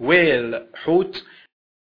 ويل حوت